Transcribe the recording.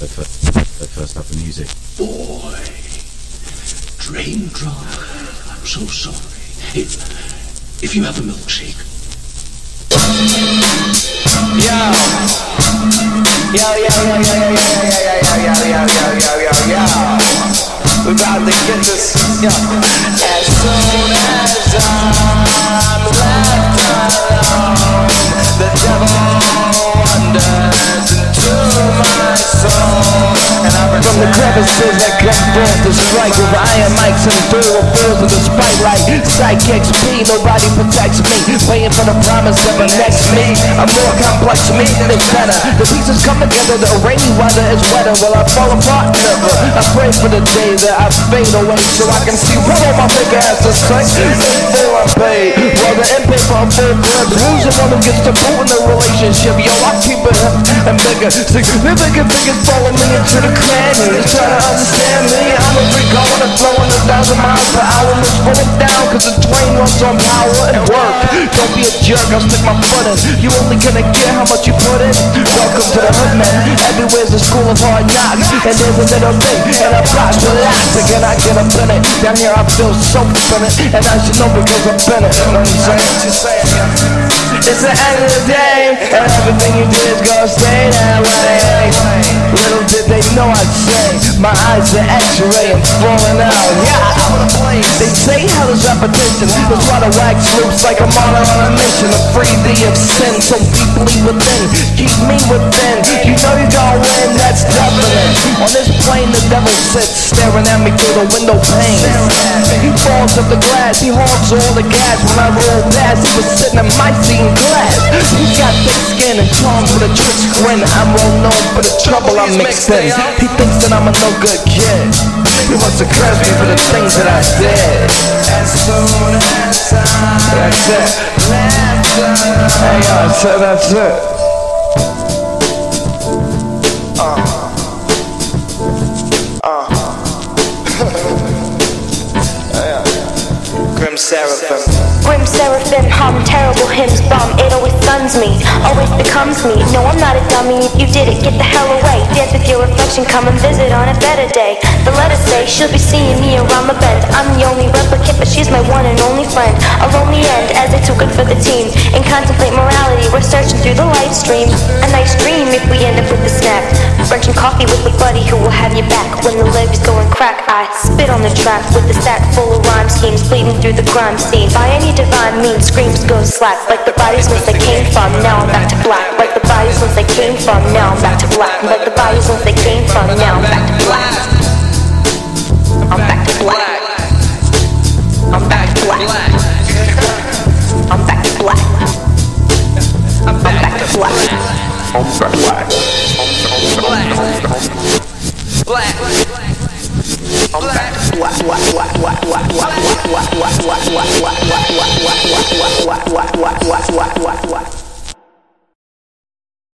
But first, but first up the music. Boy, drain dry. I'm so sorry. If, if you have a milkshake. Yo. Yo, yo, yo, yo, yo, yo, yo, yo, yo, yo, yo, yo, yo, yo. We about to get this, yo. As soon as I'm Crevices that come forth to strike with iron mics and through feels of the spotlight. Psychic speed, nobody protects me. Waiting for the promise of a next me. A more complex me is better. The pieces come together, the rainy weather is wetter. Will I fall apart? Never. I pray for the day that I fade away so I can see what all my figure has to say. The full blood. Who's the one who gets to boot in the relationship? Yo, I keep it up and bigger. Significant figures follow me into the canyon. Try to understand me. I'm a freak, I wanna throw in a thousand miles per hour. Let's run it down, cause the train runs on power and work. Don't be a jerk, I'll stick my foot in. You only gonna get how much you put in. Welcome to the hood, man. Everywhere's a school of hard knocks. And there's a little thing, and a box relax. Get up in it. Down here, I feel so it. And I should know because I've been. You know what I'm saying? It's the end of the day, and everything you did is gonna stay that way. Little did they know I'd say, my eyes are x-ray and falling out. Yeah, they say hell is repetition. That's why the wax loops like martyr on a mission to free thee of sin so deeply within. Keep me within. You know you're gonna win, that's definite. On this staring at me through the window pane. He falls up the glass, he hogs all the gas. When I roll past, he was sitting in my seat in glass. He's got thick skin and charms with a trick grin. I'm well known for the trouble I mixed in. He thinks that I'm a no good kid. He wants to curse me for the things that I did. As soon as I that's it. Hey, yo, so that's it. Grim Seraphim. Grim seraphim hum terrible hymns bum. It always stuns me, always becomes me. No, I'm not a dummy, if you did it, get the hell away. Dance with your reflection, come and visit on a better day. The letters say she'll be seeing me around the bend. I'm the only replicant, but she's my one and only friend. A lonely end, as it's too good for the team and coffee with a buddy who will have your back When the levees going crack, I spit on the track With a sack full of rhyme schemes bleeding through the crime scene. By any divine means, screams go slack. Like the bodies once they came from, now I'm back to black. Like the bodies once they came from, now I'm back to black. Like the bodies once they came from, now I'm back to black what what what what